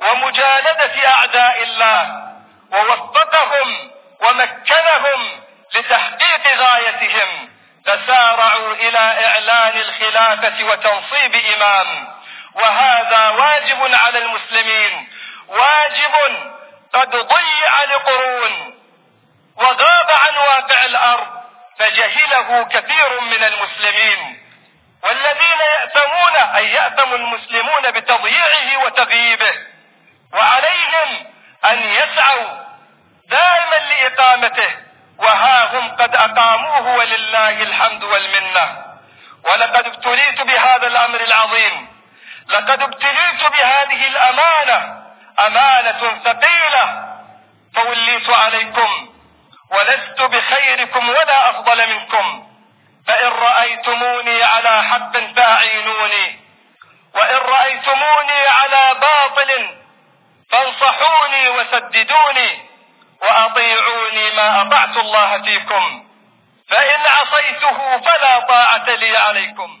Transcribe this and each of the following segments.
ومجالدة أعداء الله ووفقهم ومكنهم لتحقيق غايتهم تسارعوا إلى إعلان الخلافة وتنصيب إمام وهذا واجب على المسلمين واجب قد ضيع لقرون وغاب عن واقع الأرض فجهله كثير من المسلمين والذين يأتمون أي يأتم المسلمون بتضييعه وتغييبه وعليهم أن يسعوا دائما لإقامته وها هم قد أقاموه ولله الحمد والمنة ولقد ابتليت بهذا الأمر العظيم لقد ابتليت بهذه الأمانة أمانة ثقيلة فوليت عليكم ولست بخيركم ولا أفضل منكم فإن رأيتموني على حق فأعينوني وإن رأيتموني على باطل فانصحوني وسددوني وأطيعوني ما أطعت الله فيكم فإن عصيته فلا طاعة لي عليكم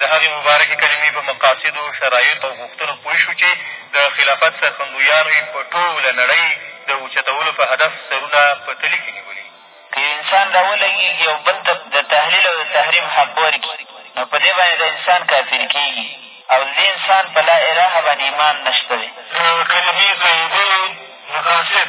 د هغې مبارکې کلمې په مقاصدو، شرایطو او غوښتنو پوه شو چې د خلافت سرښندویانو یې په ټوله نړۍ د اوچتولو په هدف سرونه په تلي کې نیولي. که یو انسان را ولګېږي او بل ته د تحلیل او د تحریم حق ورکړي، نو په دې باندې دا انسان کافر کېږي او د دې انسان په لا الهه باندې ایمان نه شته دی. د کلمې قاعده یې مقاصد،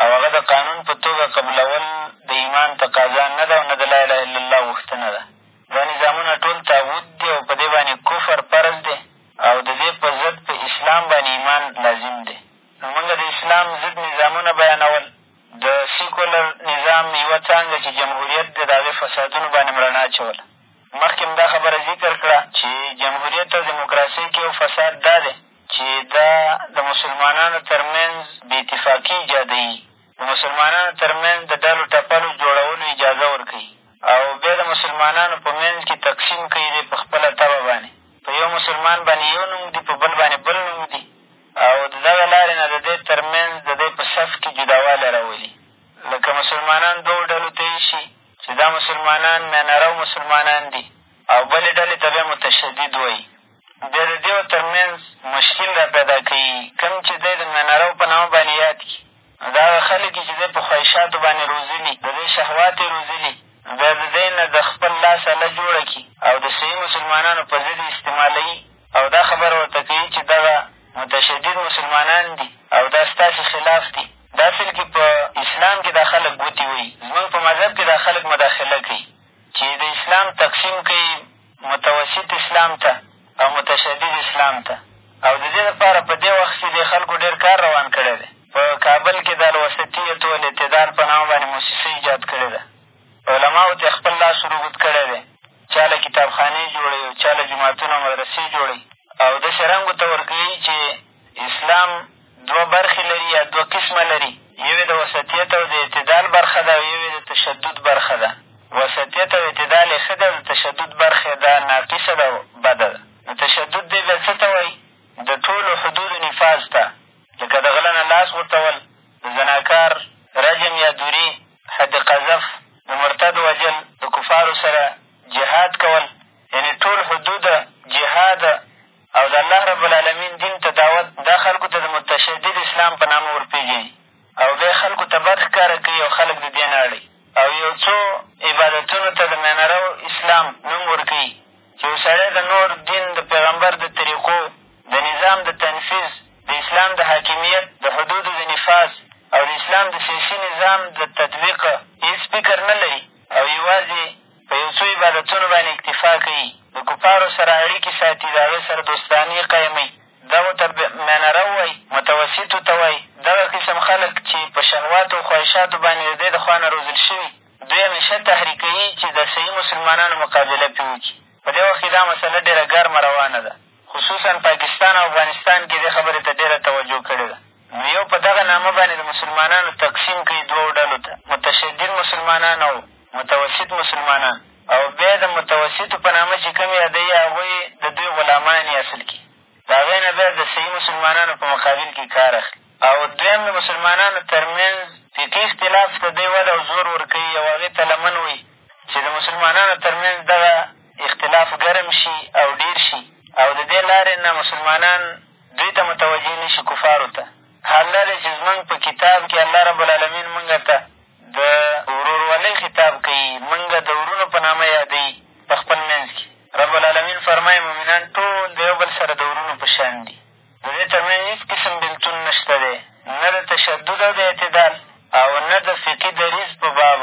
او هغه د قانون په توګه قبلول د ایمان تقاضا نه ده او نه د لا اله الا الله غوښتنه ده. دا نظامونه ټول طاغوت دي او په دې باندې کفر فرض دی او د دې په ضد په اسلام باندې ایمان لازم دی. نو مونږ د اسلام ضد نظامونه بیانول، د سیکولر نظام یوه څانګه چې جمهوریت دی د هغې فسادونو باندې مو رڼا اچوله. مخکې مو دا خبره ذکر کړه چې جمهوریت او دموکراسۍ کې یو فساد دا دی چې دا د مسلمانانو تر منځ بې اتفاقي ایجادوي د مسلمانانو تر منځ د ډلو ټپلو جوړولو اجازه ورکوي او بیا د مسلمانانو په منځ کښې تقسیم کوي دی په خپله طبع باندې په یو مسلمان باندې یو نوم ږدي په بل باندې بل نوم ږدي او د دغه لارې نه د دی تر منځ د دی په صف کښې جداوالی راولي لکه مسلمانان دوو ډلو ته شي چې دا مسلمانان مینارو مسلمانان دي او بلې ډلې ته بیا متشدد وایي بیا د دېو تر منځ مشکل را پیدا کوي، کوم چې دی د مینارو په نامه باندې یاد کړي، نو دا هغه خلک یې چې دی په خواهشاتو باندې روزلي، د دی شهوات یې روزلي، نو بیا د دی نه د خپل لاس اله جوړه کړي او د صحیح مسلمانانو په ضد یې استعمالوي او دا خبره ورته کوي چې دغه متشدد مسلمانان دي او دا ستاسې خلاف دي، دا اصل کې په اسلام کې دا خلک ګوتې وهي، زموږ په مذهب کې دا خلک مداخله کوي چې د اسلام تقسیم کوي، متوسط اسلام ته او متشدد اسلام ته او د دې لپاره په دې وخت کې دې خلکو ډېر کار روان کړی دی. په کابل کې د الوسطية و الاعتدال په نامه باندې موسسه ایجاد کړې ده. علماوو ته یې خپل لاس ور اوږد کړی دی. چا له کتابخانې جوړوي او چا له جوماتونه او مدرسې جوړوي او داسې رنګ ورته ورکوي چې اسلام دوه برخې لري یا دوه قسمه لري، یو یې د وسطیت او د اعتدال برخه ده او یو یې د تشدد برخه ده. وسطیت او اعتدال یې ښه دی او د تشدد برخه یې دا ناقصه ده او بده ده. نو تشدد دی بیا څه ته وایي؟ د ټولو حدودو نفاذ ته، لکه د غله نه لاس غوڅول، د زناکار رجم یا دورې، حد قذف، د مرتد وژل، د کفارو سره جهاد کول، یعنې ټول حدود جهاد، او د الله رب العالمین دین ته دعوت دا خلکو ته د متشدد اسلام په نامه ورپېژني او بیا یې خلکو ته بد ښکاره کوي او خلک د دې نه اړوي او یو څو عبادتونو ته د مینرو اسلام نوم ورکوي چې یو سړی د نور دین د پیغمبر د طریقو د نظام د تنفیذ د اسلام د حاکمیت د حدودو د نفاذ او د اسلام د سیاسي نظام د تطبیق هېڅ فکر نه لري او یوازې په یو څو عبادتونو باندې اکتفا کوي، د کفارو سره اړیکې ساتي، د هغې سره دوستانې قایموي، دغو ته مینهرو وایي، متوسطو ته وایي، دغه قسم خلک چې په شهواتو او خواهشاتو باندې د دې د خوا نه روزل شوي، دوی همېشه تحریکوي چې د صحیح مسلمانانو مقابله پرې وکړي، په دې وخت کې دا مسئله ډېره ګرمه روانه ده، خصوصا پاکستان او افغانستان کې دې خبرې ته ډېره توجه کړې ده. نو یو په دغه نامه باندې د مسلمانانو تقسیم کوي دوو ډلو ته، متشدد مسلمانان او متوسط مسلمانان او بیا د متوسطو په نامه چې کوم یادوي هغوی د دوی غلامان یې اصل کې د هغې نه بیا د صحیح مسلمانانو په مقابل کې کار اخلي او دویم د مسلمانانو تر منځ فقهي اختلاف ته دی وده او زور ورکوي او هغې ته لمن وایي چې د مسلمانانو تر منځ دغه اختلاف ګرم شي او ډېر شي او د دې لارې نه مسلمانان دوی ته متوجه نه شي، کفارو ته. حال دا دی چې زمونږ په کتاب کې الله رب العلمين مونږ ته د ورورولۍ خطاب کوي، مونږ د وروڼو په نامه يادوي په خپل منځ کې. رب العلمين فرمايي، مؤمنان ټول د يو بل سره د وروڼو په شان دي، د دوی تر منځ هېڅ قسم بېلتون نشته دی، نه د تشدد او د اعتدال او نه د فقهي دريځ په باب.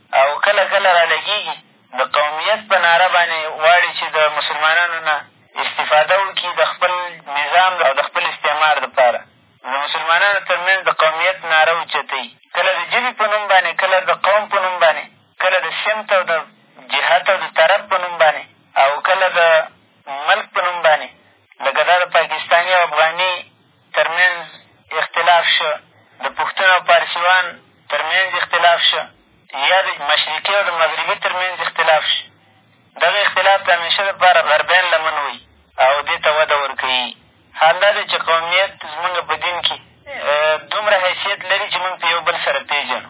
او کله کله را لګېږي د قومیت په نعره باندې غواړي چې د مسلمانانو نه استفاده وکړي د خپل نظام او د خپل استعمار دپاره د مسلمانانو تر منځ د قومیت نعره اوچتوي کله د ژبې په نوم باندې کله د قوم په نوم باندې کله د سمت او د جهت او د طرف په نوم باندې او کله د ملک په نوم باندې لکه دا د پاکستاني او افغاني تر منځ اختلاف شه، د پښتون او پارسیوان تر منځ اختلاف شه یا د مشرقي او د مغربي تر منځ اختلاف شه، دغه اختلاف د همېشه لپاره غربیان لمن وهي او دې ته وده ورکوي. حال دا دی چې قومیت زمونږ په دین کې دومره حیثیت لري چې مونږ پرې یو بل سره پېژنو.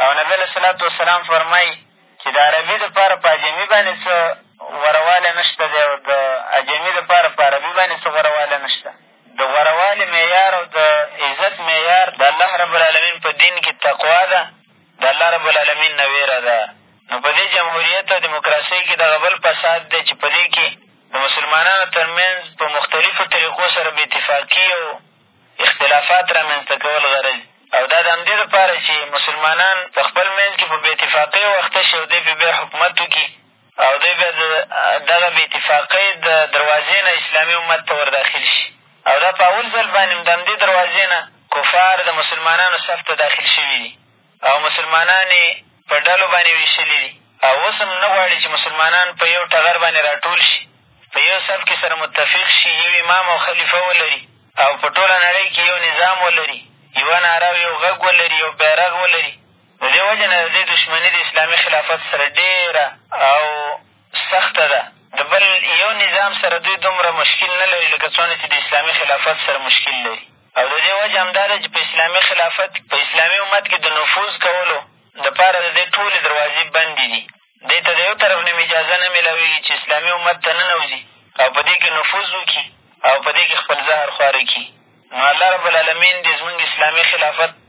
او نبي علیه صلات وسلام فرمایي چې د عربي دپاره په عجمي باندې څه غوروالی نه شته دی او د عجمي دپاره په عربي باندې څه غوروالی نه شته د غوروالي معیار او د عزت معیار د الله رب العالمین په دین کې تقوا ده د الله رب العالمین نه ویره ده نو په دې جمهوریت او دیموکراسۍ کې دغه بل فساد دی چې په دې کې د مسلمانانو تر منځ په مختلفو طریقو سره بې اتفاقي او اختلافات را منځ ته کول غرض دي او دا د همدې لپاره چې مسلمانان په خپل منځ کښې په بې اتفاقۍ اخته شي او دوی پرې بیا حکومت وکړي او دوی بیا د دغه بې اتفاقۍ د دروازې نه اسلامي امت ته ورداخل شي او دا په اول ځل باندې هم د همدې دروازې نه کفار د مسلمانانو صف ته داخل شوي دي او مسلمانان یې په ډلو باندې وېشلي دي او اوس هم نه غواړي چې مسلمانان په یو ټغر باندې را ټول شي، په یو صف کې سره متفق شي، یو امام او خلیفه ولري او په ټوله نړۍ کې یو نظام ولري، یوه ناره او یو غږ ولري، یو بیرغ ولري. د دې وجې نه د دې دښمني د اسلامي خلافت سره ډېره او سخته ده. د بل یو نظام سره دوی دومره مشکل نه لري لکه څومره چې د اسلامي خلافت سره مشکل لري. او د دې وجه همدا ده چې په اسلامي خلافت کې په اسلامي امت کې د نفوذ کولو دپاره د دې ټولې دروازې بندې دي دې ته د یو طرف نه هم اجازه نه میلاوېږي چې اسلامي امت ته ننوځي او په دې کې نفوذ وکړي او په دې کې خپل زهر خواره کړي نو الله رب العالمین دې زمونږ اسلامي خلافت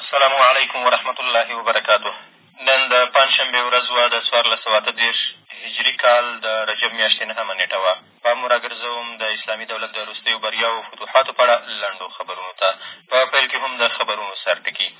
السلام علیکم ورحمت الله وبرکاته نن د پنجشنبې ورځ وه د څوارلس سوه اته دېرش هجري کال د رجب میاشتې نهمه نېټه وه پام راګرځوم د اسلامي دولت د وروستیو بریاو او فتوحاتو په اړه لنډو خبرونو ته په پیل کې هم د خبرونو سرټکي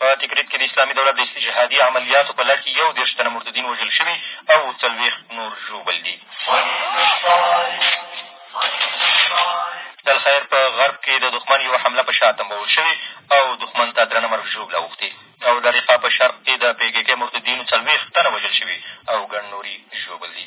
په تکریت کې د اسلامي دولت د استشهادي عملیاتو په لړ کې یو دېرش تنه مرتدین وژل شوي او څلوېښت نور ژوبل دي د الخیر په غرب کې د دښمن یوه حمله په شا تمبول شوې او دښمن ته درنه مرګ ژوبله اوښتې او د ریقا په شرق کې د پېګېکۍ مرتدینو څلوېښت تنه وژل شوي او ګڼ نوري ژوبل دي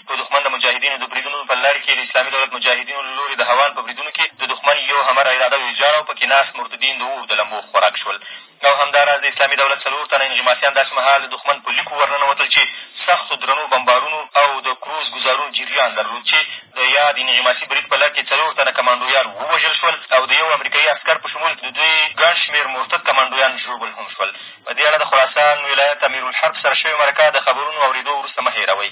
د دښمن د مجاهدینو د بریدونو په لړ کښې د اسلامي دولت مجاهدینو له لورې د هوان په بریدونو کښې د دښمن یو همر عراده ویجاړه او په کښې ناست مرتدین د اور د لمبو خوراک شول او همدا راز د اسلامي دولت څلور تنه انغماسیان داسې مهال د دښمن په لیکو ورننوتل چې سختو درنو بمبارونو او د کروز ګذارونو جریان درلود چې د یاد انغماسي برید په لړ کې څلور تنه کمانډویان ووژل شول او د یو امریکایي عسکر په شمول د دوی ګڼ شمېر مرتد کمانډویان ژوبل هم شول په دې اړه د خراسان ولایت امیرالحرب سره شوې مرکه د خبرونو اورېدو وروسته مه هېروئ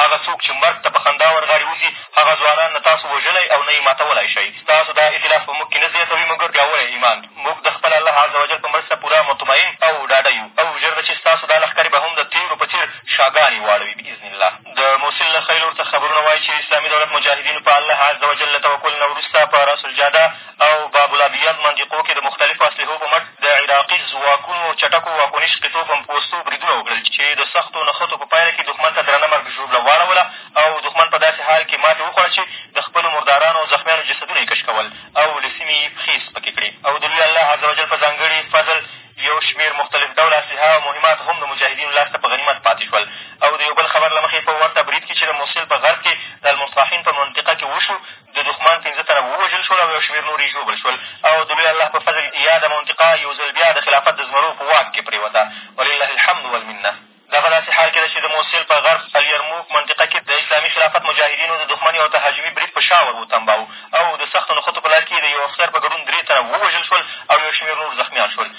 هغه څوک چې مرګ ته په خندا ورغاړې وځي، هغه ځوانان نه تاسو وژلی او نه یې ماتولای شئ. ستاسو دا ایتلاف په موږ کښې نه زیاتوي مګر پیاوړی ایمان. موږ د خپل الله عزوجل په مرسته پوره مطمئن او ډاډه یو او ژر ده چې ستاسو دا لښکرې به هم د تېرو په څېر شاګانې واړوي بإذن الله. د موصل له خیلور څخه خبرونه وايي چې اسلامي دولت مجاهدینو په الله عزوجل له توکل نه وروسته په راس الجاده، او باب الابیض منطقو کې د مختلفو اسلحو په مټ د عراقي ځواکونو چټکو واکونیش قطعو په پوستو بریدونه وکړل چې د سختو نښتو په پایله کې دښمن ته درنه مرګ ژوبله واړوله او دښمن په داسې حال کې ماتې وخوړه چې د خپلو مردارانو او زخمیانو جسدونه یې کش کول او له سیمې یې پښې سپکې کړې او د لوی الله عز وجل په ځانګړي فضل یو شمېر مختلف ډول اسلحه او مهمات هم د مجاهدینو لاس ته په غنیمت پاتې شول او د یو بل خبر له مخې په ورته برید کښې چې د موصل په غرب کښې د المصاحین په منطقه کښې وشو د دښمن پېنځه تنه ووژل شول او یو شمېر نور یې ژوبل شول او د لوی الله په فضل یاده منطقه یو ځل بیا د خلافت د زمرو په واک کښې پرېوته ولله الحمد والمنه دا په داسې حال کښې ده چې د موصل په غرب الیرموک منطقه کښې د اسلامي خلافت مجاهدینو د دښمن یو تهاجمي برید په شا ور وتمباو او د سختو نښتو په لړ کښې یې د یو افسر په ګډون درې تنه ووژل شول او یو شمېر نور زخمیان شول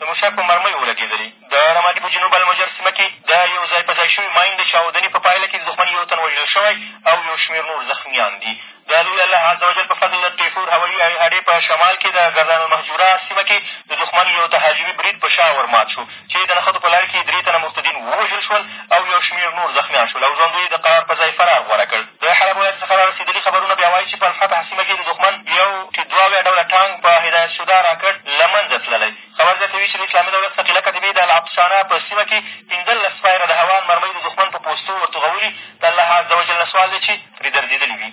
د موشک په مرمیو ولګېدلې. د رمادي په جنوب المجر سیمه کې د یو ځای په ځای شوي ماین د چاودنې په پایله کې د دښمن یو تن وژل شوی او یو شمېر نور زخمیان دي. د لوی الله عز وجل په فضل د ټېفور هوایي اډې په شمال کې د ګردان المهجوره سیمه کې د دښمن یو تهاجمي برید په شا ور مات شو چې د نښتو په لړ کې یې درې تنه مرتدین ووژل شول او یو شمېر نور زخمیان شول او ژوندیو یې د قرار پر ځای فرار غوره کړ. د حلب ولایت څخه را رسېدلي خبرونه بیا وایي چې په الفتح سیمه کې د دښمن یو ټي دوه اویا ډوله ټانګ په هدایت شده راکټ له منځه تللی. خبر زیاتوي چې د اسلامي دولت ثقیله کتیبې د العطشانه په سیمه کې پېنځلس فایره د هوان مرمۍ د دښمن په پوستو ورتوغولي، د الله عزوجل نه سوال دی چې ترې درزېدلي وي.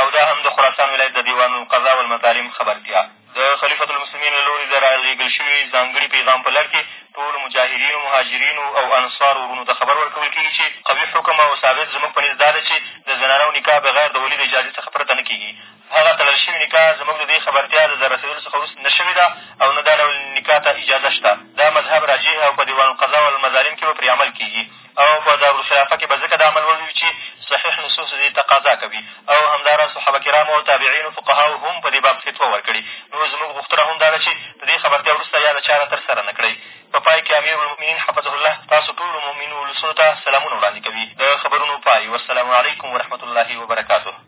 او دا هم د خراسان ولایت د دیوان القضاء والمطالم خبرتیا د خلیفة المسلمین له لوري د رالېږل شوي ځانګړي پیغام په لړ کې ټولو مجاهرینو، مهاجرینو او انصارو وروڼو ته خبر ورکول کېږي چې قوي حکم او ثابت زموږ په نزد دا ده چې د زنانو نکاح بغیر د ولي د اجازې څخه پرته نه کېږي. هغه تړل شوې نکاح زموږ د دې خبرتیا د ځان رسېدلو څخه وروسته نه شوې ده او نه دا ډول نکاح ته اجازه شته. دا مذهب راجح او په دیوان القضاء والمظالم کې به پرې عمل کېږي. او په دارالخلافه کښې به ځکه دا عمل وويو چې صحيح نصوص دې تقاضا کوي او همداراز صحابه کرامو او تابعينو فقهاوو هم په دې باب فتوا ورکړې نو زموږ غوښتنه هم دا ده چې د دې خبرتيا وروسته ياده چاره تر سره نه کړئ په پای کښې اميرالمؤمنين حفظه الله تاسو ټولو مؤمنو ولسونو ته سلامونه وړاندې کوي د خبرونو پای والسلام عليکم ورحمة الله وبرکاته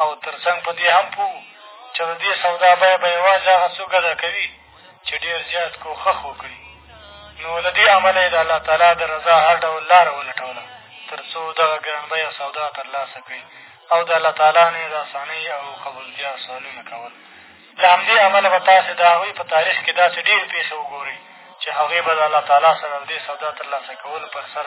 او تر څنګ په دې هم پوه وو چې د دې سودا بیه به یوازې هغه څوک ادا کوي چې ډېر زیات کوښښ وکړي نو له دې امله یې د الله تعالی د رضا هر ډول لاره ولټوله تر څو دغه ګران بیه سودا تر لاسه کړي او د الله تعالی نه یې د اسانۍ او قبولتیا سوالونه کول له همدې امله به تاسې د هغوی په تاریخ کښې داسې ډېرې پېښې وګورئ چې هغوی به د الله تعالی سره د دې سودا تر لاسه کولو پر سر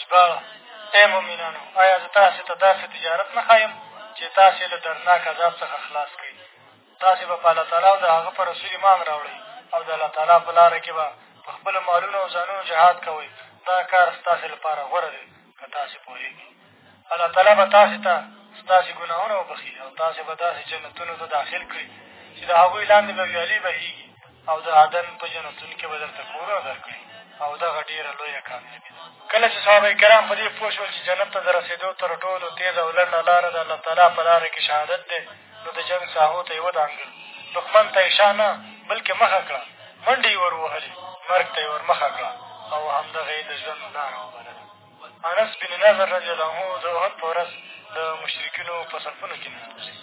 ژباړه، ای مؤمنانو! ایا زه تاسې ته داسې تجارت نه ښایم چې تاسې له دردناک عذاب څخه خلاص کړي؟ تاسې به په اللهتعالی او د هغه په رسول ایمان راوړئ او د اللهتعالی په لاره کښې به په خپلو مالونو او ځانونو جهاد کوئ دا کار ستاسې لپاره غوره دی که تاسې پوهېږئ اللهتعالی به تاسې ته ستاسې ګناهونه وبخښي او تاسې به داسې جنتونو ته داخل کړي چې د هغوی لاندې به ویالې بهېږي او د عدن په جنتونو کښې به درته کورونه درکړي او دغه ډېره لویه کامیابي ده کله چې صحابه کرام په دې پوه شول چې جنت ته د رسېدو تر ټولو تېزه او لنډه لاره د الله تعالی په لاره کښې شهادت دی نو د جنګ ساحو ته یې ودانګل دښمن ته یې شا نه بلکې مخه کړه منډې یې ور ووهلې مرګ ته یې ورمخه کړه او همدغه یې د ژوند لاره وبلله انس بن نظر رضي الله عنه د احد په ورځ د مشرکینو په صفونو کښې ننوځي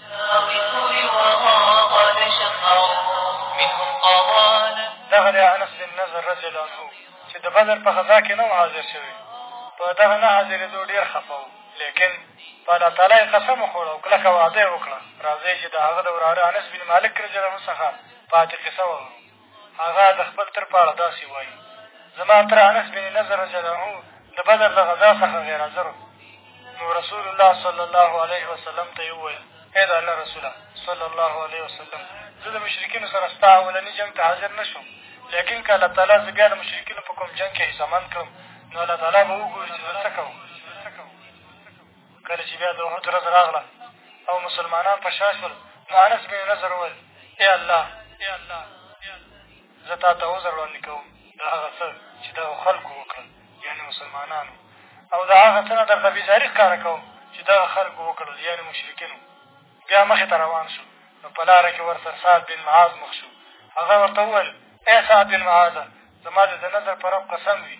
دغه دی انس بن نظر رضي الله عنه چې د بدر په غذا کښې نه و حاضر شوی په دغه نه حاضرېدو ډېر خفه و لیکن په الله تعالی یې قسم وخوړ او کلکه وعده یې وکړه راځئ چې د هغه د وراره انس بن مالک رضي الله عنه څخه پاتې قصه وه هغه د خپل تره په اړه داسې وایي زما تره انس بن نضر رضی الله عنه د بدر له غذا څخه غیرحاضر نو رسول الله صلی الله علیه وسلم ته یې وویل ای د الله رسوله صلی الله علیه وسلم زه د مشرکینو سره ستا اولني جنګ ته حاضر نه شوم لیکن که الله تعالی زه بیا د مشرکینو په کوم جنګ کښې حصه مند کړم نو الله تعالی به وګوري چې زه څه کوم کله چې بیا د احد ورځ راغله او مسلمانان په شا شول نو انس بن نظر وویل ای الله زه تا ته عذر وړاندې کوم د هغه څه چې دغو خلکو وکړل یعنې مسلمانانو او د هغه څه نه درته بېزاري ښکاره کوم چې دغه خلکو وکړل یعنې مشرکینو بیا مخې ته روان شو نو په لاره کښې ورته سعد بن معاذ مخ شو هغه ورته وویل ای سعد بن معاذه زما د د نظر په رب قسم وي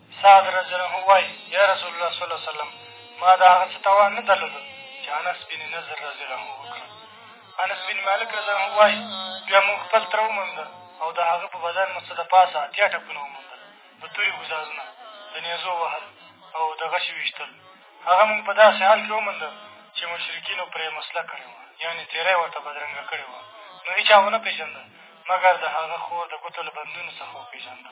سعد رض وايي یا رسول الله صلی وسلم ما د هغه څه توان نه درلود چې انس بن نظر رض وکړم انس بن مالک رض وايي بیا موږ خپل تره ومونده او د هغه په بدن مو څه د پاسه اتیا ټپونه وموندل د تورې ګزارونه د نیزو وهل او د غشې ویشتل هغه مونږ په داسې حال کښې ومونده چې مشرکینو پرې مسله کړې وه یعنې څېره یې ورته بدرنګه کړې وه نو هېچا ونه پېژنده مګر د هغه خور د ګوتو له بندونو څخه وپېژنده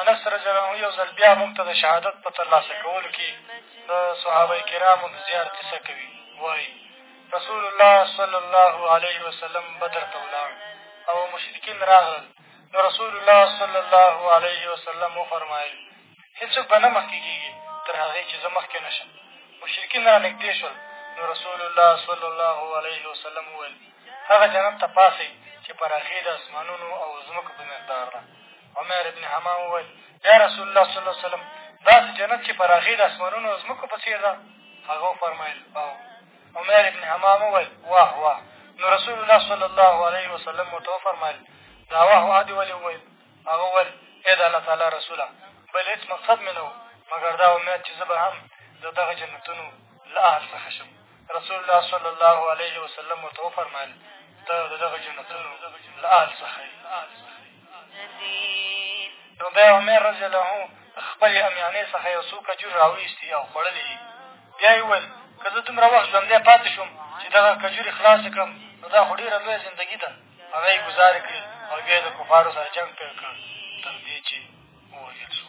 انس رضی الله عنه یو ځل بیا موږ ته د شهادت په ترلاسه کولو کې د صحابه کرامو د زیار قصه کوي وایي رسول الله صلی الله علیه وسلم بدر ته ولاړ او مشرکین راغلل نو رسول الله صلی الله علیه وسلم وفرمایل هېڅوک به نه مخکې کېږي تر هغې چې زه مخکې نه شم مشرکین را نږدې شول نو رسول الله صلی الله علیه وسلم وویل هغه جنت ته پاسئ چې پراخې د اسمانونو او ځمکو په مقدار ده عمیر بن حمام وویل یا رسول الله صلی الله وسلم داسې جنت چې پراخي د اسمانونو او ځمکو په څېر ده هغه وفرمایل او عمیر ابن حمام وویل واه واه نو رسول الله صلی الله علیه وسلم ورته وفرمایل دا واه واه دې ولې وویل هغه وویل ای د الله تعالی رسوله بل هېڅ مقصد مې نه و مګر دا امید چې زه به هم د دغه جنتونو له اهل څخه شم رسول الله صلی الله علیه وسلم ورته وفرمایل ته د دغه جنتونو له آل څخه نو بیا عمر رضی الله خپلې امیانې څخه یو څو کجور را ویستي او خوړلې دي بیا یې وویل که زه دومره وخت ژوندی پاتې شوم چې دغه کجورې خلاصې کړم نو دا خو ډېره لویه زندګي ده هغه یې ګزارې کړې او بیا یې د کفارو سره جنګ پیل کړ تر دې چې ووژل شو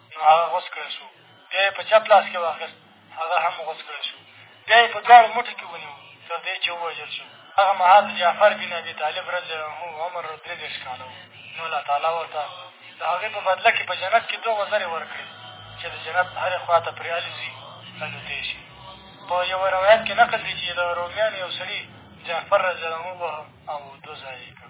هغه غوڅ کړی شو بیا یې په چپ لاس کښې واخیست هغه هم غوڅ کړی شو بیا یې په دواړو مټو کښې ونیو تر دې چې ووژل شو هغه مهال د جعفر بن ابي طالب رضی الله عنه عمر درې دېرش کاله و نو الله تعالی ورته د هغې په بدله کښې په جنت کښې دوه وزرې ورکړې چې د جنت هرې خوا ته پرې الوځي الوتې شي په یوه روایت کښې نقل دی چې د رومیانو یو سړي جعفر رضی الله عنه ووهه او دوه ځایه یې کړ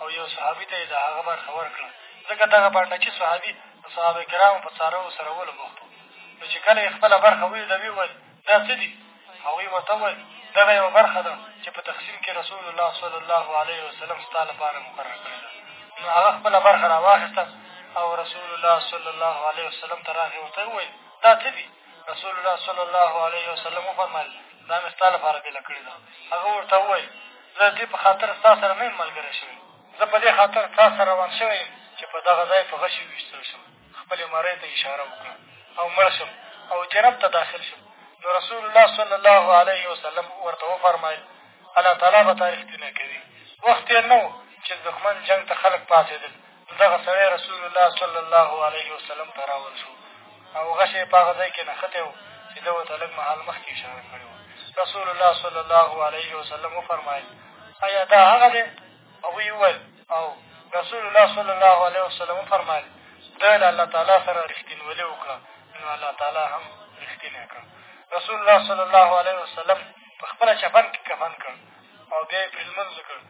او یو صحابي ته یې د هغه برخه ورکړه ځکه دغه بانډچي صحابي د صحابه کرامو په څاروو څرولو بوخت و نو چې کله یې خپله برخه ولیده ویې ویل دا څه دي هغوی ورته وویل دغه یوه برخه ده چې په تقسیم کې رسول الله صلی الله علیه وسلم ستا لپاره مقرر کړې ده نو هغه خپله برخه را واخېسته او رسول الله صلی الله علیه وسلم ته راغې ورته یې وویل دا څه دي رسول الله صلی الله علیه وسلم وفرمایل دا مې ستا لپاره بېله کړې ده هغه ورته وویل زه دې په خاطر ستا سره نه یم ملګری شوی، زه په دې خاطر تا سره روان شوی یم چې په دغه ځای په غشي وویشتل شم، خپلې مرۍ ته اشاره وکړه او مړ شم او جنت ته داخل شم. نو رسول الله صلی الله علیه وسلم ورته وفرمایل الله تعالی به تا رښتینی کوي. وخت تېر نه و چې د دښمن جنګ ته خلک پاڅېدل دغه سړی رسول الله صلی الله علیه وسلم ته راول شو او غشی یې په هغه ځای کښې نښتی و چې ده ورته لږ مهال مخکې اشاره کړې وه رسول الله صلی الله علیه وسلم وفرمایل ایا دا هغه دی هغوی وویل او رسول الله صلی الله علیه وسلم وفرمایل ده له الله تعالی سره رښتینولي وکړه نو الله تعالی هم رښتینی کړ رسول الله صلی الله علیه وسلم په خپله چپن کښې کفن کړ او بیا یې پرې لمونځ وکړ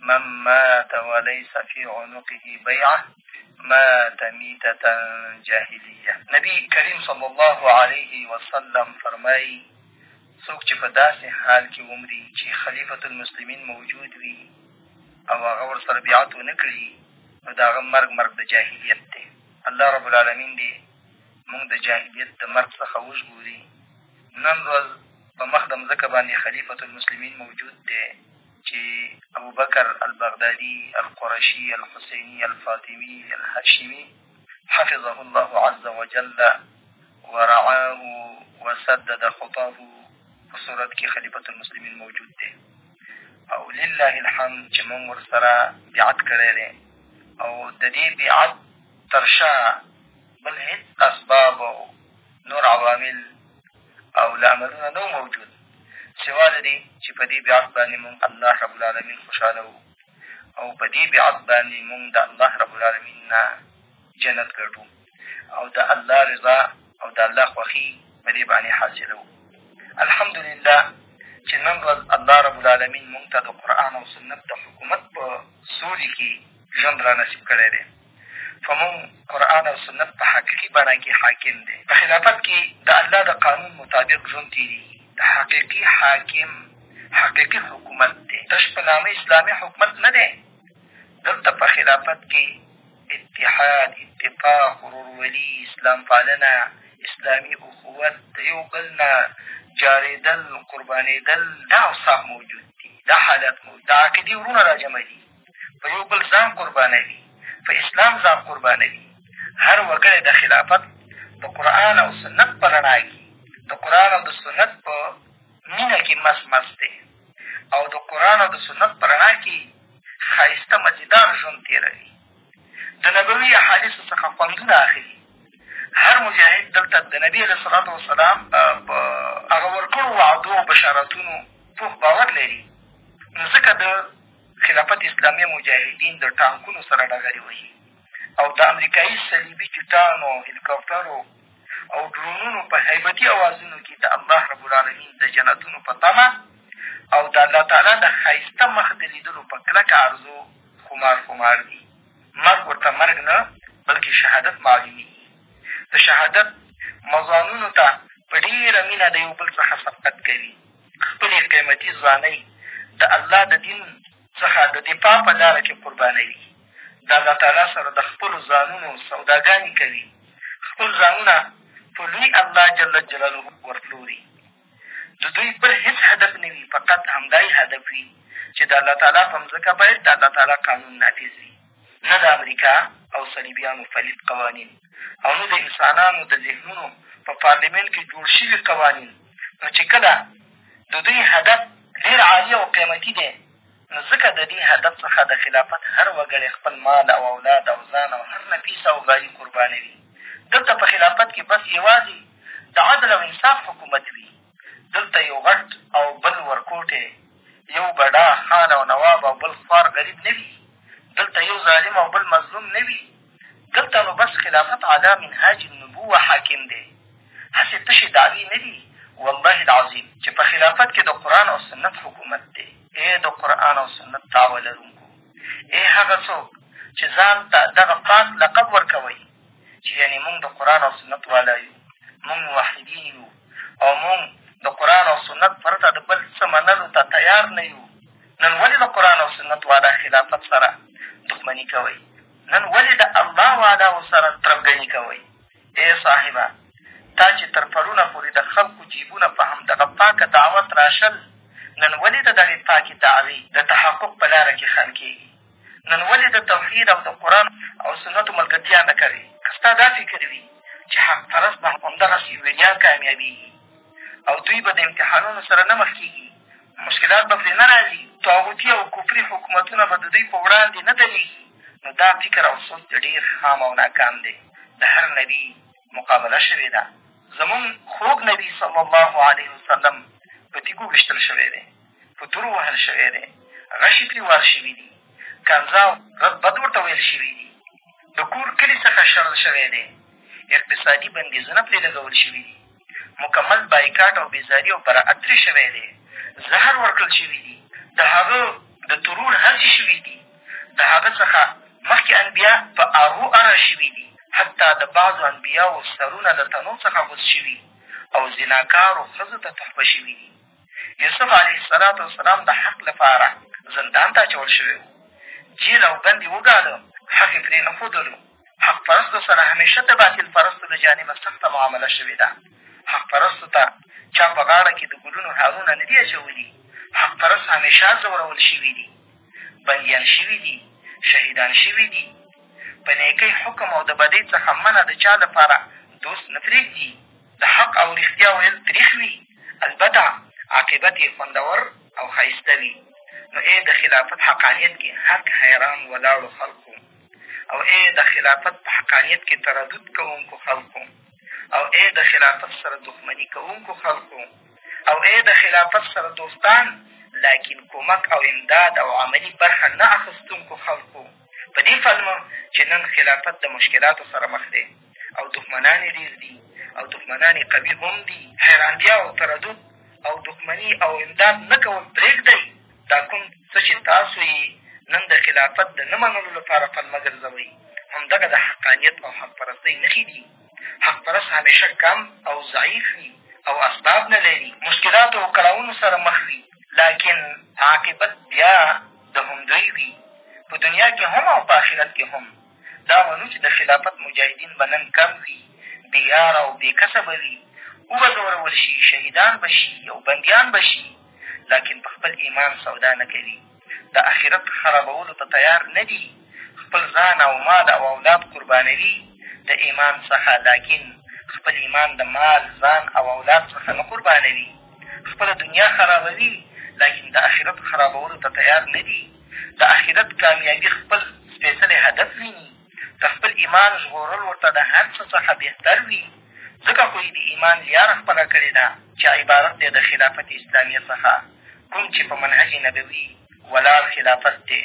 من مات وليس في عنقه بيعه مات ميتة جاهلية نبي کریم صلی الله علیه وسلم فرمایي څوک چې په داسې حال کې ومري چې خلیفة المسلمین موجود وي او هغه ورسره بیعت ونه کړي نو د هغه مرګ مرګ د جاهلیت دی الله رب العالمین دې مونږ د جاهلیت د مرګ څخه وژغوري نن ورځ په مخ د مځکه باندې خلیفة المسلمین موجود دی چې ابوبکر البغدادي القرشي الحسيني الفاطمي الهاشمي حفظه الله عز وجل ورعاه وسدد خطاه په صورت کې خلیفة المسلمین موجود دی او لله الحمد چې مونږ ورسره بیعت کړی دی او د دې بیعت تر شا بل هېڅ اسباب او نور عوامل او لاملونه نه موجود سوا له دې چې په دې بیعت باندې مونږ الله رب العالمین خوشحاله وو او په دې بیعت باندې مونږ د الله رب العالمین نه جنت ګټو او د الله رضا او د الله خوښي په دې باندې حاصلوو الحمدلله چې نن ورځ الله رب العالمین مونږ ته د قرآن او سنت د حکومت په سولې کې ژوند را نصیب کړی دی په مونږ قرآن او سنت په حقیقي بڼه کې حاکم دی په خلافت کې د الله د قانون مطابق ژوند تېرېږي د حقیقي حاکم حقیقي حکومت دی تش په نامه اسلامي حکومت نه دی دلته په خلافت کې اتحاد اتفاق ورورولي اسلام پالنه اسلامي اخوت د یو بل نه جارېدل قربانېدل دا اوصاف موجود دي دا حالت موجود د عقیدې ورونه را جمع دي په یو بل ځان قربانوي په اسلام ځان قربانوي هر وګړی د خلافت د قرآن او سنت په رڼا کي د قرآن او د سنت په مینه کي مس مس دی او د قرآن او د سنت په رڼا کي ښایسته مزیدار ژوند تېروي د نبوي احادیثو څخه خوندونه اخلي هر مجاهد دلته د نبي علیه صلات وسلام په هغه ورکړو وعدو او بشارتونو پوخ باور لري نو ځکه د خلافت اسلامي مجاهدین د ټانکونو سره ډغرې وهي او د امریکایي صلیبي جټانو هلیکاپټرو او ډرونونو په هیبتي اوازونو کې د الله رب العالمین د جنتونو په تمه او د الله تعالی د ښایسته مخ د لیدلو په کلکه ارزو خمار خمار دي مرګ ورته مرګ نه بلکې شهادت معلومېږي د شهادت مضانونو ته په ډېره مینه د یو بل څخه سبقت کوي خپلې قیمتي ځوانۍ د الله د دین څخه د دفاع په لاره کې قربانوي د الله تعالی سره د خپلو ځانونو سوداګانې کوي خپل ځانونه په لوی الله جل جلاله ورپلوري د دوی بل هېڅ هدف نه وي فقط همدا یې هدف وي چې د الله تعالی په مځکه باید د الله تعالی قانون نافظ وي نه د امریکا او صلیبیانو فلید قوانین او نه د انسانانو د ذهنونو په پارلمنټ کې جوړ شوي قوانین نو چې کله د دوی هدف ډېر عالي او قیمتي دی نو ځکه د دې هدف څخه د خلافت هر وګړی خپل مال او اولاد او ځان او هر نفیس او غالي قربانوي دلته په خلافت کې بس یوازې د عدل او انصاف حکومت وي دلته یو غټ او بل ورکوټی یو بډا خان او نواب او بل خوار غریب نه وي دلته یو ظالم او بل مظلوم نه وي دلته نو بس خلافت علی منهاج النبوة حاکم دی، هسې تشې دعوې نه دي، والله العظیم چې په خلافت کې د قرآن او سنت حکومت دی. ای د قرآن او سنت دعوه لرونکو! ای هغه څوک چې ځان ته دغه پاک لقب ورکوئ چې یعنې مونږ د قرآن او سنت والا یو، مونږ موحدین یو او مونږ د قرآن او سنت پرته د بل څه منلو ته تیار نه یو، نن ولې د قرآن او سنت والا خلافت سره دښمني کوئ؟ نن ولې د الله وعداو سره تربګني کوئ؟ ای صاحبه! تا چې تر پرونه پورې د خلقو جیبونه په همدغه پاکه دعوه تراشل، نن ولې د دغې پاکې دعوې د تحقق په لاره کې خنډ کېږي؟ نن ولې د توحید او د قرآن او سنتو ملګرتیا نه کوې؟ که ستا دا فکر وي چې حق پرست به همدغسې ویجاړ کامیابېږي او دوی به د امتحانونو سره نه مخ کېږي، مشکلات به پرې نه را ځي، طاغوتي او کفري حکومتونه به د دوی په وړاندې نه درېږي، نو دا فکر او سوچ دې ډېر خام او ناکام دی. د هر نبي مقابله شوې ده. زمونږ خوږ نبي صلی الله علیه وسلم په تیږو ویشتل شوی دی، په تور وهل شوی دی، غشي ترې وار شوي دي، کنځا او رد بد ورته ویل شوي دي، د کور کلي څخه شړل شوی دی، اقتصادي بندیزونه پرې لګول شوي دي. مکمل بایکاټ او بېزاري او براءت ترې شوی دی، زهر ورکړل شوي دي، د هغه د ترور هڅې شوي دي، د هغه څخه مخکې انبیا په آغو اره شوي دي، حتی د بعضو انبیاوو سرونه له تنو څخه غوڅ شوي او زناکارو ښځو ته تحفه شوي دي. یوسف علیه السلام وسلام د حق لپاره زندان ته اچول شوی و، جېل او بند یې وګاله، حق یې پرېنښودلو. حق پرستو سره همېشه د باطل پرستو له جانبه سخته معامله شوې ده حق پرستو ته چا په غاړه کې د ګلونو هارونه نه دي اچولي حق پرست همېشه ځورول شوي دي بندیان شوي دي شهیدان شوي دي په نیکۍ حکم او د بدۍ څخه منع د چا لپاره دوست نه پرېږدي د حق او رښتیا ویل تریخ وي البته عاقبت یې خوندور او ښایسته وي نو ای د خلافت حقانیت کې هک حیران ولاړو خلکو او ای د خلافت په حقانیت کې تردد کوونکو خلکو او ای د خلافت سره دښمني کوونکو خلکو او ای د خلافت سره دوستان لاکن کمک او امداد او عملي برخه نه اخیستونکو خلکو په دې فلمه چې نن خلافت د مشکلاتو سره مخ دی او دښمنان یې ډېر دي او دښمنان یې قوي هم دي حیرانتیا او تردد او دښمني او امداد نه کول پرېږدئ دا کوم څه چې تاسو یې نن د خلافت د نه منلو لپاره پلمه ګرځوئ همدغه د حقانیت او حق پرستۍ نښې دي حق پرست همیشه کم او ضعیف وي او اسباب نه لري مشکلاتو او کړاوونو سره مخ وي لاکن عاقبت بیا د همدوی وي په دنیا کې هم او په آخرت کې هم دا منو چې د خلافت مجاهدین به نن کم وي بې یاره او بې کسه به وي وبه ځورول شي شهیدان به شي او بندیان به شي لاکن په خپل ایمان سودا نه کوي د اخرت خرابولو ته تیار نه دي خپل ځان او مال او اولاد قربانوي د ایمان څخه لاکن خپل ایمان د مال ځان او اولاد څخه نه قربانوي خپله دنیا خرابوي لاکن د اخرت خرابولو ته تیار نه دي د اخرت کامیابي خپل سپېڅلی هدف ویني د خپل ایمان ژغورل ورته د هر څه څخه بهتر وي ځکه خو یې د ایمان لیاره خپله کړې ده چې عبارت دی د خلافت اسلامیه څخه کوم چې په منهج نبوي ولاړ خلافت دی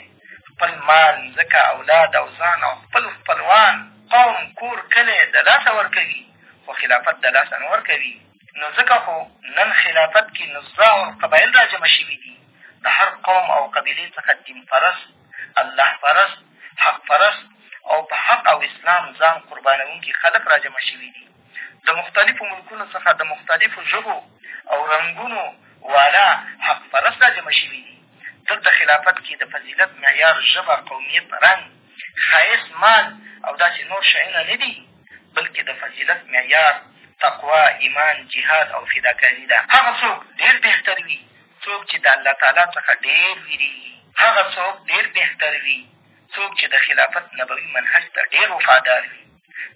خپل مال ځکه اولاد او ځان او خپل خپلوان قوم کور کلی د لاسه ورکوي خو خلافت د لاسه نه ورکوي نو ځکه خو نن خلافت کښې نزاع القبایل را جمع شوي دي د هر قوم او قبیلې څخه دین پرست الله پرست حق پرست او په حق او اسلام ځان قربانوونکي خلق را جمع شوي دي د مختلفو ملکونو څخه د مختلفو ژبو او رنګونو والا حق پرست را جمع شوي دي دلته خلافت کښې د فضیلت معیار ژبه قومیت رنګ ښایست مال او داسې نور شیونه نه دي بلکې د فضیلت معیار تقوا، ایمان، جهاد او فداکاري ده. هغه څوک ډېر بهتر وي څوک چې د الله تعالی څخه ډېر وېرېږي. هغه څوک ډېر بهتر وي څوک چې د خلافت نبوي منهج ته ډېر وفادار وي.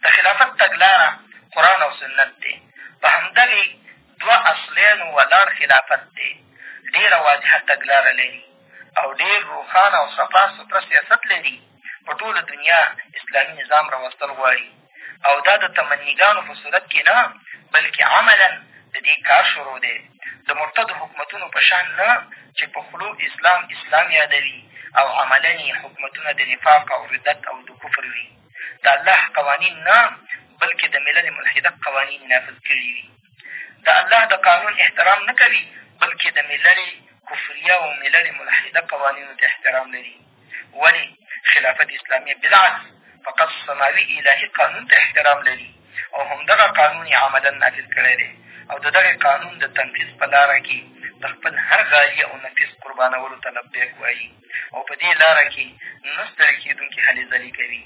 د خلافت تګلاره قرآن او سنت دی. په همدغې دوه اصلینو ولاړ خلافت دی. ډېره واضحه تګلاره لري او ډېر روښانه او صفا سطره سیاست لري. په ټوله دنیا اسلامي نظام راوستل غواړي او دا د تمنیګانو په صورت کې نه بلکې عملا د دې کار شروع دی د مرتدو حکومتونو په شان نه چې په خولو اسلام اسلام یادوي او عملا یې حکومتونه د نفاق او ردت او د کفر وي د الله قوانین نه بلکې د ملل ملحده قوانین نافظ کړي وي د الله د قانون احترام نه کوي بلکې د ملل کفریه او ملل ملحده قوانینو ته احترام لري ولې خلافت اسلامي بالعکس فقط سماوي الهي قانون ته احترام لري او همدغه قانون یې عملا نافظ کړی دی او د دغه قانون د تنفیذ په لاره کې د خپل هر غالي او نفیس قربانولو ته لبیک وایي او په دې لاره کې نه ستړې کېدونکې هلې ځلې کوي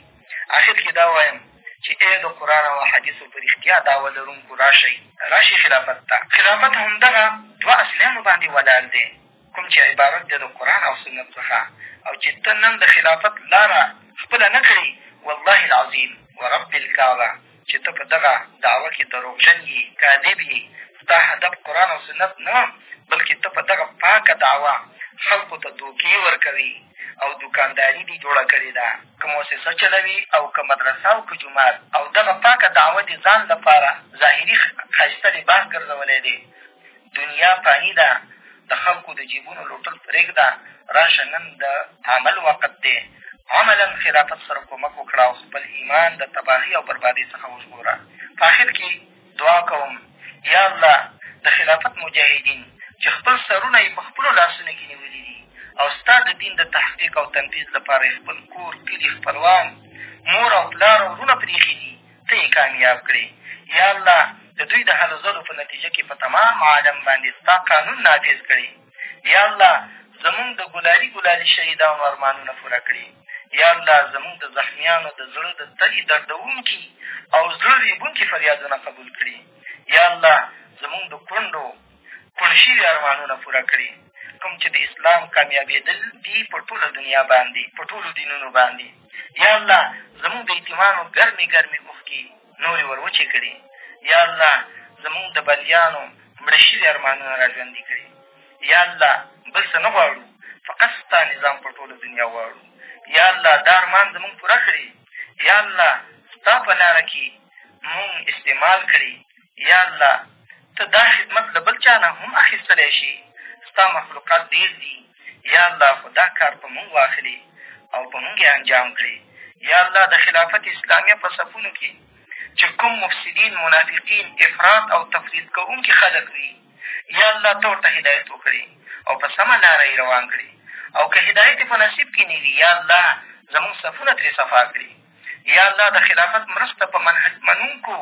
اخر کې دا وایم چې ای د قرآن او حدیثو په رښتیا دعوه لرونکو راشئ راشئ خلافت ته خلافت همدغه دوه اصلانو باندې ولاړ دی کوم چې عبارت دی د قرآن او سنت څخه او چې ته نن د خلافت لاره خپله نه کړې والله العظیم ورب الکعبه چې ته په دغه دعوه کښې دروغجن یې کاذب یې ستا هدف قرآن او سنت نه بلکې ته په دغه پاکه دعوه خلکو ته دوکې ورکوي او دکانداري دې جوړه کړې ده که موسسه چلوي او که مدرسه او که جومات او دغه پاکه دعوه دې ځان لپاره ظاهري ښایسته لباس ګرځولی دی دنیا فاني ده د خلکو د جیبونو لوټل پرېږده راشه نن د عمل وخت دی عملا خلافت سره کومک وکړه او خپل ایمان د تباهۍ او بربادۍ څخه وژغوره په آخر کې دعا کوم یا الله د خلافت مجاهدین چې خپل سرونه یې په خپلو لاسونو کې نیولي دي او ستا د دین د تحقیق او تنفیذ لپاره یې خپل کور کلي خپلوان مور او پلار او وروڼه پرېښي دي ته یې کامیاب کړې. یاالله د دوی د هلو ځلو په نتیجه کې په تمام عالم باندې ستا قانون نافظ کړې. یاالله زمونږ د ګلالي ګلالي شهیدانو ارمانونه پوره کړې. یاالله زمونږ د زخمیانو د زړه د تلي دردوونکي او زړه ریبونکي فریادونه قبول کړې. یاالله زمونږ د کونډو پوره شوي ارمانونه پوره کړي کوم چې د اسلام کامیابېدل دي په ټوله دنیا باندې په ټولو دینونو باندې یا الله زمونږ د یتیمانو ګرمې ګرمې اوښکې نورې ور وچې کړي یا الله زمونږ د بندیانو مړه شوي ارمانونه را ژوندي کړي یا الله بل څه نه غواړو فقط ستا نظام په ټوله دنیا غواړو یا الله دا ارمان زمونږ پوره کړي یا الله ستا په لاره کې مونږ استعمال کړي یا الله ته دا خدمت له بل چا نه هم اخیستلی شې، ستا مخلوقات ډېر دي، یا الله خو دا کار په مونږ واخلې او په مونږ یې انجام کړې، یا الله د خلافت اسلامیه په صفونو کې چې کوم مفسدین، منافقین، افراط او تفریط کوونکي خلک وي، یا الله ته ورته هدایت وکړې او په سمه لاره یې روان کړې او که هدایت یې په نصیب کې نه وي، یا الله زمونږ صفونه ترې صفا کړې. یا الله د خلافت مرسته په منهج منونکو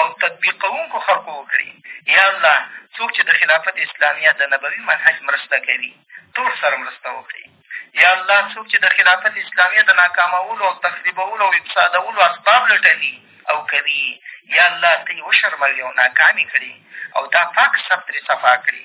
او تطبیق کوونکو خلکو وکړي یا الله څوک چې د خلافت اسلامیه د نبوي منهج مرسته کوي ټول سره مرسته وکړي یا الله څوک چې د خلافت اسلامیه د ناکامولو او تخریبولو او افسادولو اسباب لټوي او کوي یا الله ته یې وشرموي او ناکامې کړي او دا پاک سب ترې صفا کړي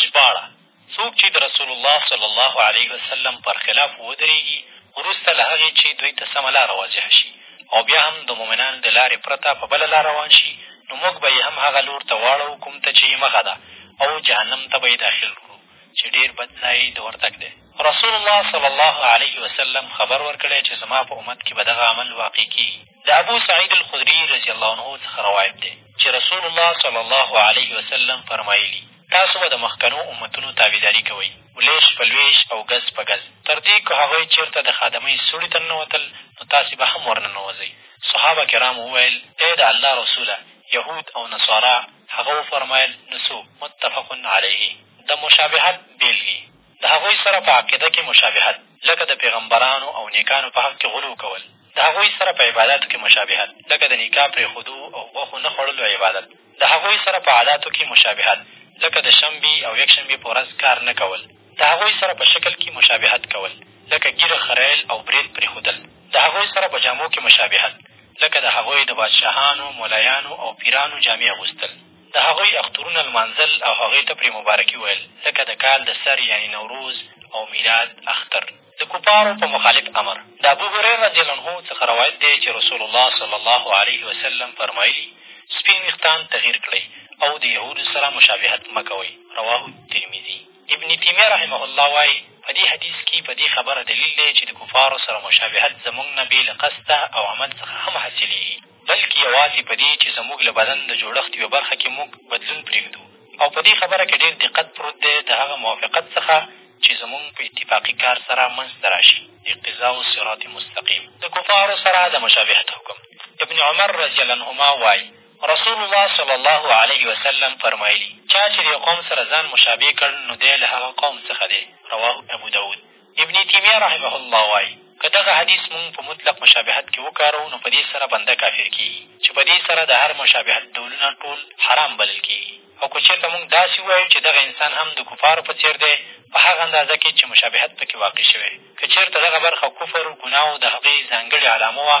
ژباړه، څوک چې د رسول الله صلی الله علیه وسلم پر خلاف ودرېږي وروسته له هغې چې دوی ته سمه لاره واضح شي او بیا هم د مؤمنانو د لارې پرته په بله لار روان شي نو موږ به یې هم هغه لور ته واړوو کوم ته چې یې مخه ده او جهنم ته به یې داخل کړو چې ډېر بد ځای د ورتګ دی رسول الله صلی الله علیه وسلم خبر ورکړی چې زما په امت کښې به دغه عمل واقع کېږي. د ابو سعید الخدري رضی الله عنه څخه روایت دی چې رسول الله صلی الله علیه وسلم فرمایلي تاسو به د مخکنو امتونو تابعداري کوئ ولیش په لویش او ګز په ګز تر دې که هغوی چېرته د خادمۍ سوړي ته ننوتل نو تاسې به هم ورننوځئ صحابه کرام وویل ای د الله رسوله یهود او نصارا هغه وفرمایل نو څو متفق علیه د مشابهت بېلګې د هغوی سره په عقیده کښې مشابهت لکه د پېغمبرانو او نېکانو په حق کښې غلو کول، د هغوی سره په عباداتو کښې مشابهت لکه د نکاح پرېښودو او غوښو نه خوړلو عبادت، د هغوی سره په عاداتو کښې مشابهت لکه د شنبې او یکشنبې په ورځ کار نه کول، د هغوی سره په شکل کښې مشابهت کول لکه ږیره خریل او برېت پرېښودل، د هغوی سره په جامو کښې مشابهت لکه د هغوی د بادشاهانو، مولایانو او پیرانو جامې اغوستل. د هغوی اخترونه لمانځل او هغوی ته پرې مبارکي ویل، لکه د کال د سر یعنې نوروز او میلاد اختر. د کفارو په مخالف امر، د ابوهریرة رضي الله عنه څخه روایت دی چې رسول الله صلی الله علیه وسلم فرمایلي، سپین وېښتان تغیر کړئ او د یهودو سره مشابهت مه کوئ. رواه ترمذي. ابن تیمیه رحمه الله وایي، په دې حدیث کي په دې خبره دلیل دی چې د کفارو سره مشابهت زموږ نه بې له قصده او عمل څخه هم حاصلېږي. بلکې یوازې په دې چې زموږ له بدن د جوړښت یوه برخه کې موږ بدلون پرېږدو او په دې خبره کې ډېر دقت پروت دی د هغه موافقت څخه چې زموږ په اتفاقي کار سره منځته را شي اقتضاء صراط مستقیم د کفارو سره د مشابهت حکم ابن عمر رضی الله عنهما وایي رسول الله صلی الله علیه وسلم فرمایلي چا چې د قوم سره ځان مشابه کړ نو دی له هغه قوم څخه دی رواه ابو داود ابن تیمیه رحمه الله وایي که دغه حدیث مونږ په مطلق مشابهت کښې وکاروو نو په دې سره بنده کافر کېږي چې په دې سره د هر مشابهت ډولونه ټول حرام بلل کېږي او که چېرته مونږ داسې ووایو چې دغه انسان هم د کفارو په څېر دی په هغه اندازه کښې چې مشابهت پکې واقع شوی که چېرته دغه برخه کفر ګناو د هغې ځانګړې علامه وه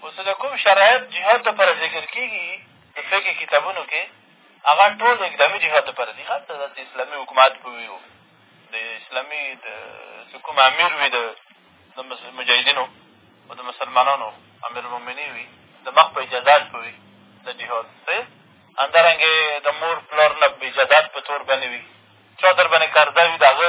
خو څه د کوم شرایط جهاد دپاره ذکر کېږي د فقې کتابونو کښې هغه ټول د اقدامي جهاد دپاره دي هلته د اسلامي حکومت به وي د اسلامي د چې کوم امیر وي د د مجاهدینو او د مسلمانانو امیرالمؤمني وي د مخ په اجازات به وي د جهاد صحیح همدارنګې د مور پلار نه اجازات په تور باندې وي چا در باندې قرضه وي د هغه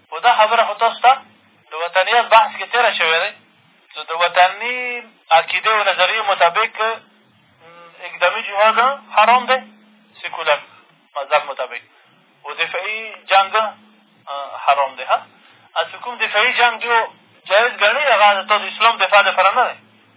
خو دا خبره خو تاسو ته د وطنیت بحث کښې تېره شوې دی نو د وطني عقیدې او نظریې مطابق اقدامي جهاد حرام دی سیکولر مذهب مطابق و دفاعي جنګ حرام دی ها هسې کوم دفاعي جنګ جو جایز ګڼي هغه د تاسو اسلام دفاع لپاره نه دی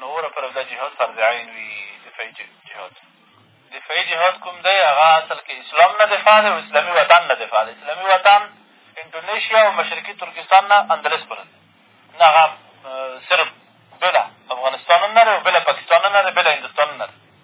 نوره پر دا جهاد فرض عین وي دفاعي جهاد دفاعي جهاد کوم دی هغه اصل کې اسلام نه دفاع دی او اسلامي وطن نه دفاع دی اسلامي وطن انډونیشیا او مشرقي ترکستان نه اندلس پورې نه هغه صرف بله افغانستان هم نه دی او بله پاکستان هم نه دی بله هندوستان هم نه دی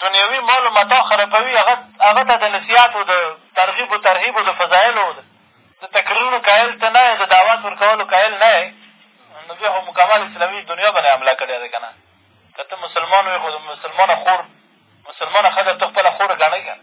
دنیوي مال و متاع خرابوي، هغه هغه ته د نصیحت و د ترغیب و ترهیب و د فضایلو و د تقریرونو قایل ته نه یې، د دعوت ورکولو قایل نه یې، نو بیا خو مکمل اسلامي دنیا باندې حمله کړې ده که نه؟ که ته مسلمان وې خو د مسلمانه خور مسلمانه ښځه ته خپله خور ګڼې که نه؟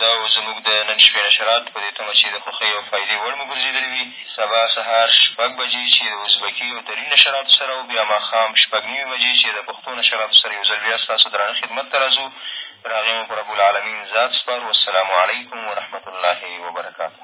دا و زموږ د نن شپې نشرات، په دې تمه چې د خوښۍ او فایدې وړ مو ګرځېدلي وي. سبا سهار شپږ بجې چې د ازبکي او دري نشراتو سره او بیا ماښام شپږ نیمې بجې چې د پښتو نشراتو سره یو ځل بیا ستاسو درانه خدمت ته راځو، تر هغې مو په رب العلمین ذات سپارو، السلام علیکم ورحمة الله وبرکاته.